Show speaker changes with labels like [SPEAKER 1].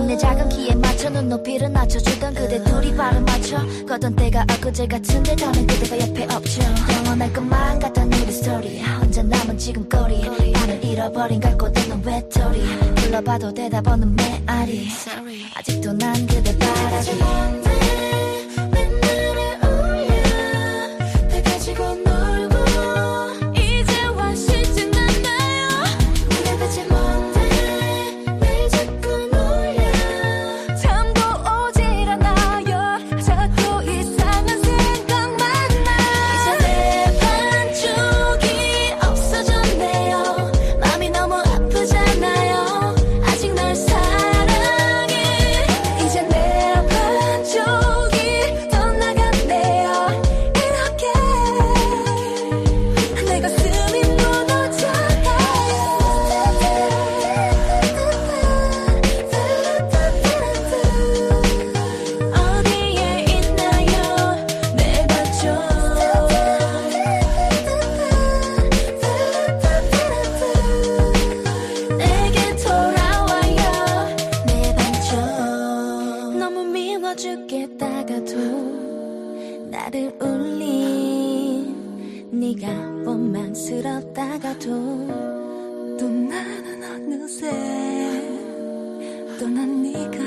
[SPEAKER 1] 내 작은 키에 맞춰 눈높이를 낮춰주던 그대 둘이 발을 맞춰 걷던 때가 엊그제 같은데 더는 그대가 옆에 없죠. 영원할 것만 같던 우리 스토리 혼자 남은 지금 거리. 나를 잃어버린 갈곳없는 외톨이. 불러봐도 대답 없는 메아리. 아직도 난 그대 바라기
[SPEAKER 2] 죽겠다가도 나를 울린 네가 원망스럽다가도 또 나는 어느새 또 난 네가